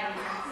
Lions.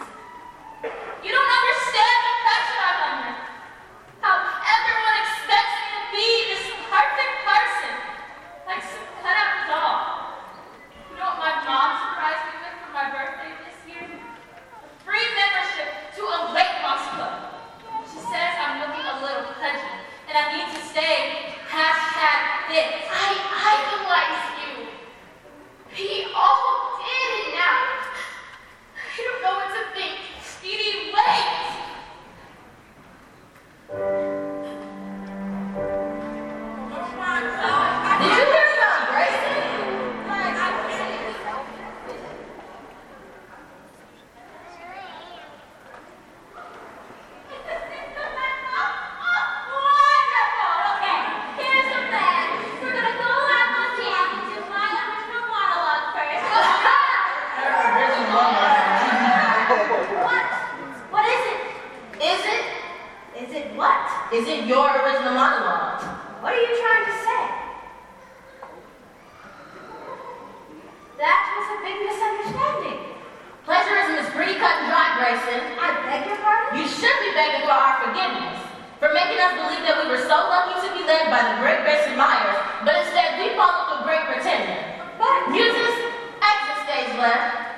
来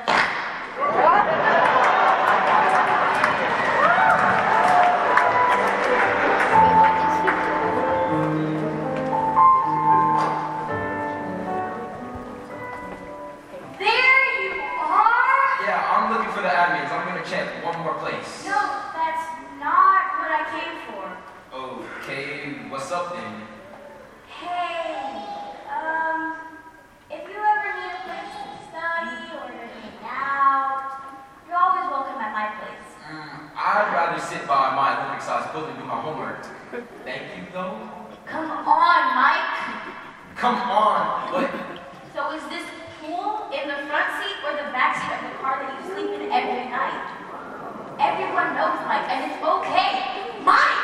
accident in the car that you sleep in every night. Everyone knows Mike, and it's okay. Mike!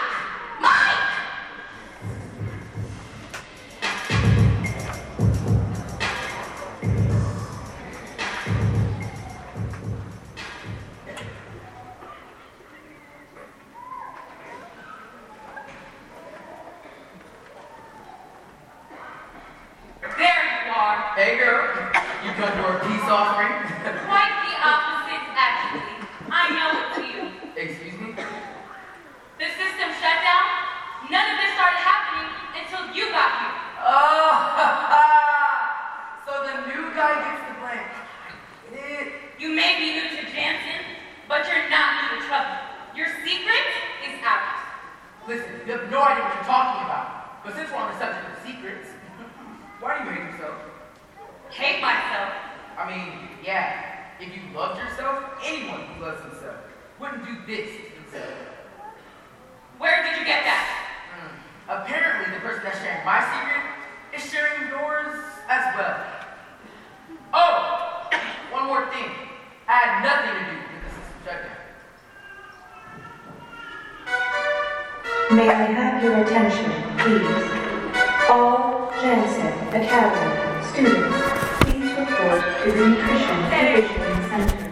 Academy, students, please report to the Nutrition provision Center.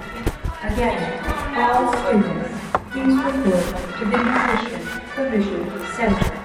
Again, all students, please report to the Nutrition Provision Center.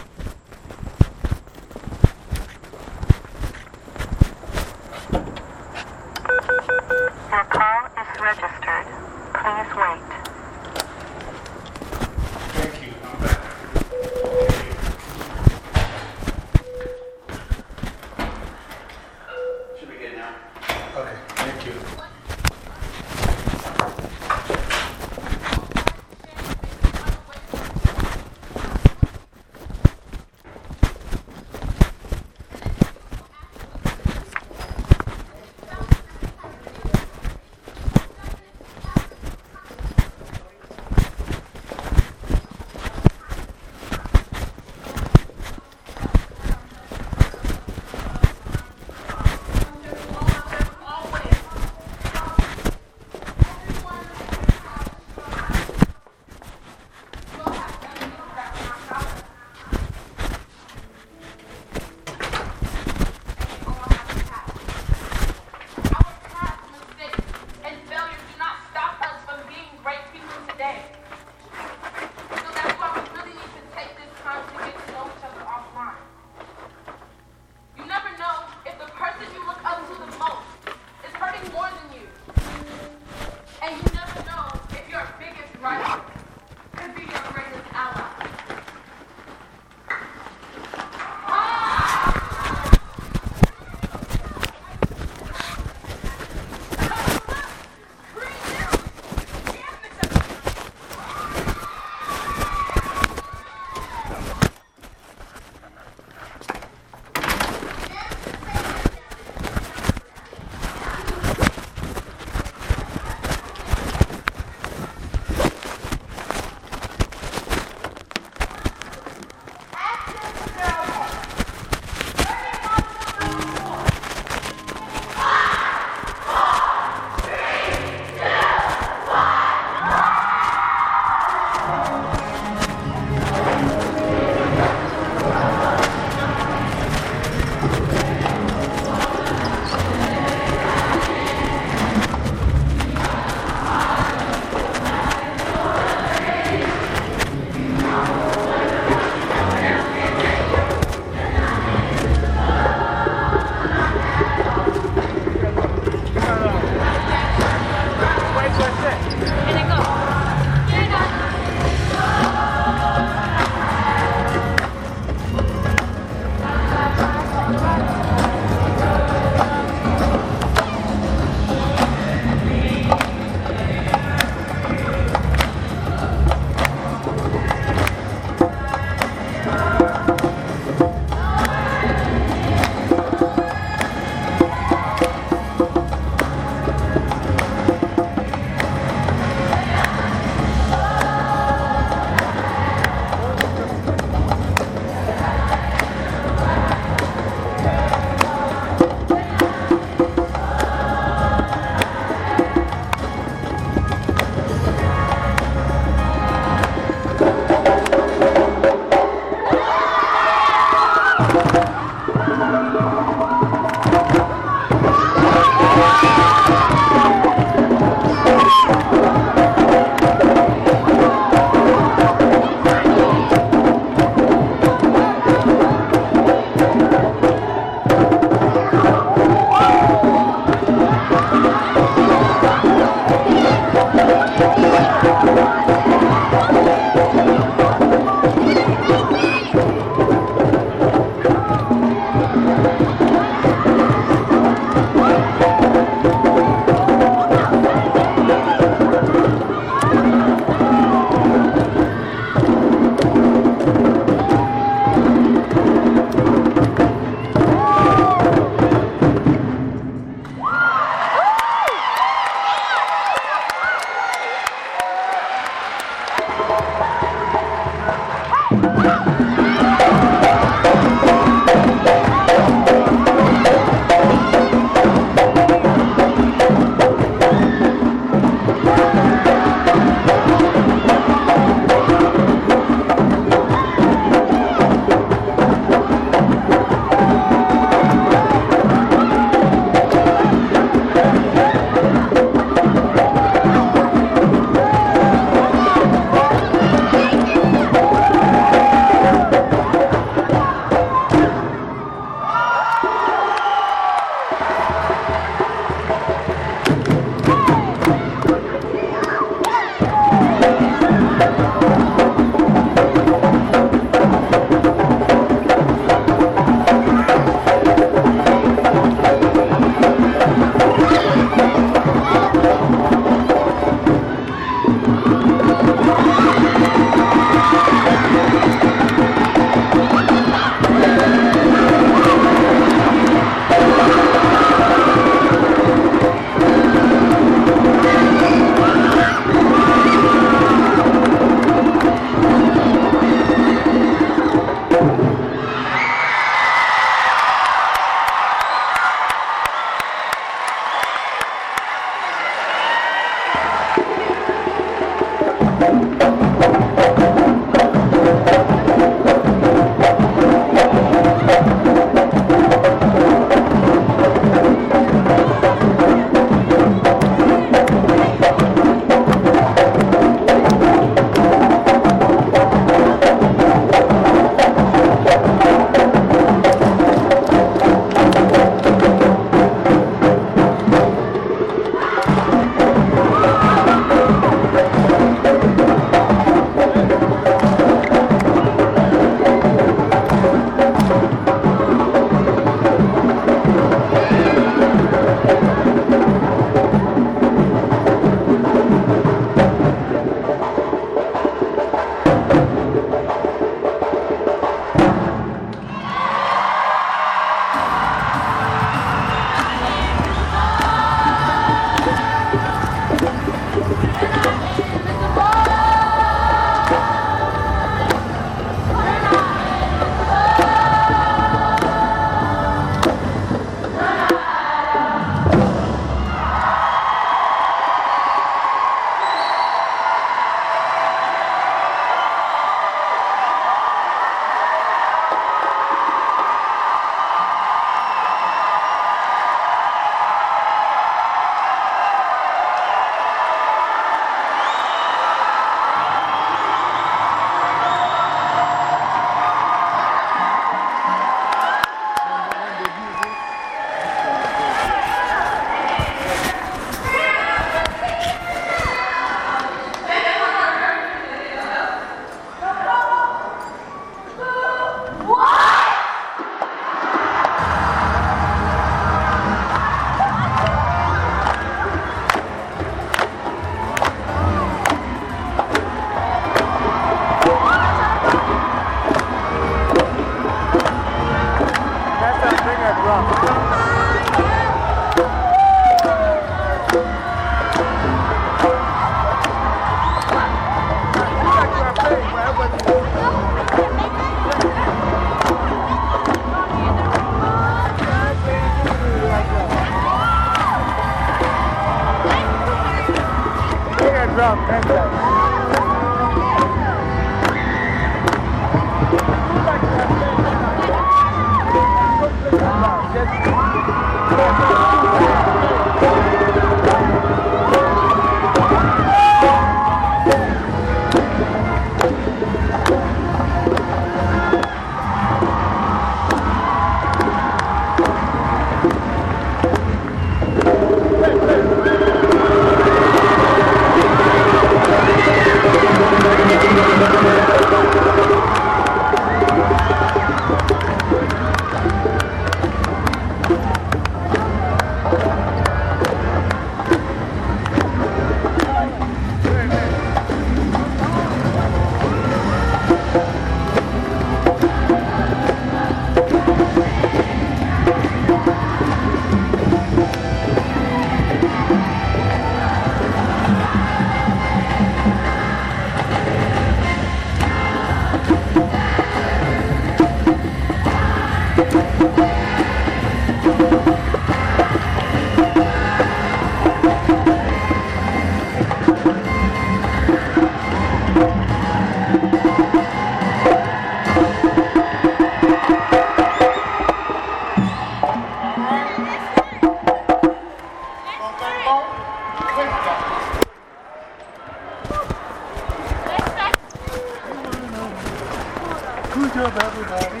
Good job, everybody.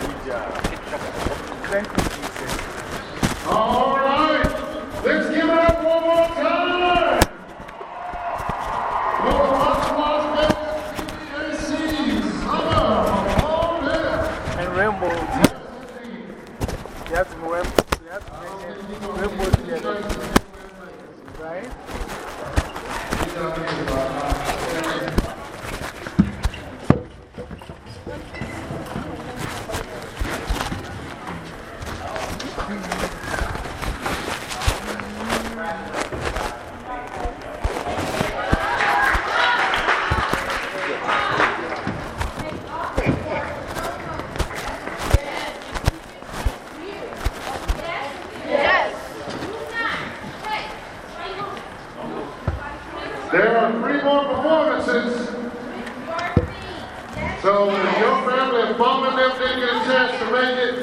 Good job. Thank you, Jesus. All right. Let's give it up one more time. For the Las Vegas Summer of And rainbow. You have to remember, you have to make rainbow together. Right? There are three more performances. So if your family is bumming them didn't get a chance to make it,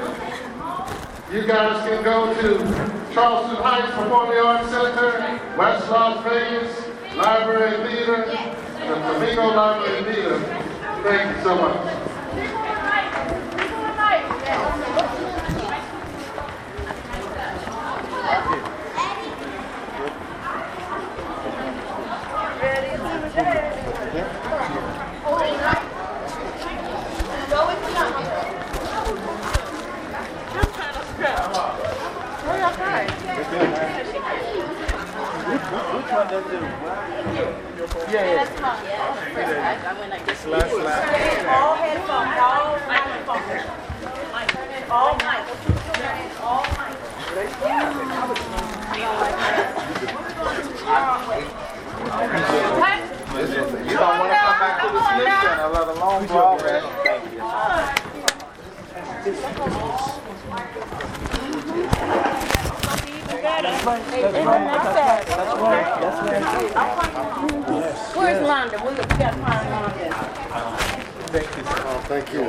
you guys can go to Charleston Heights Performing Arts Center, West Las Vegas, Library Theater, and the Flamingo Library Theater. Thank you so much. It? Yeah, yeah. Slide, slide. All headphones, all microphones. All mic. All mic. You don't want to come back to the Smith Center, let alone ball rest. Thank you. Where's Londa? We got to find Londa. Thank you. Oh, thank you.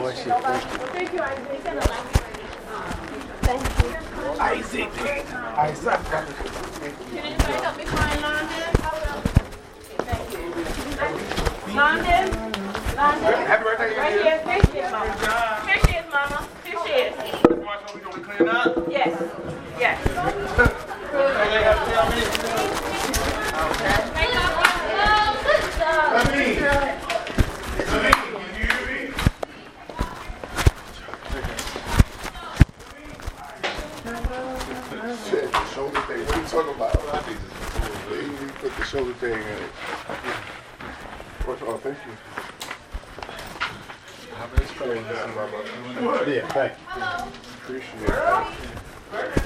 Thank you, Isaac. Isaac. Isaac. Can anybody help me find Londa? Thank you. Londa? Londa? Happy birthday, Right here. Here she is, Mama. Here she is, Mama. Here she is. we gonna clean up? Yes. Yes. Let me. Let me. Can you hear me? Shit, the shoulder thing. What are you talking about? You put the shoulder thing in it. What's thank you. Yeah, thank. Appreciate that.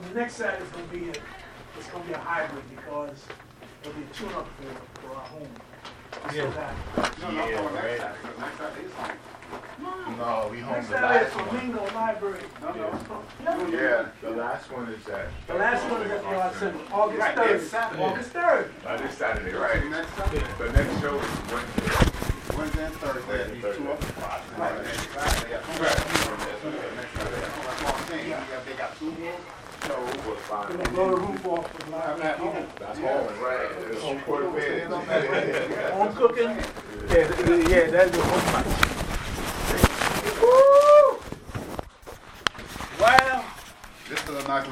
Well, the next side is going to be a, it's going to be a hybrid because it'll be a tune-up for, for our home. We still got- No, we home Next the side is last one. Flamingo Library. Yeah, the last one is that. The last one is at the Art Center, August 3rd. August 3rd. Uh, this Saturday, right? The next show is Wednesday. Wednesday and Thursday, these two up. Right, fine. Blow the roof off the line. I'm not home. That's yeah. home. Right. It's home court bed. Home cooking? Yeah, yeah that's the home match. Woo! Wow. This is a knock.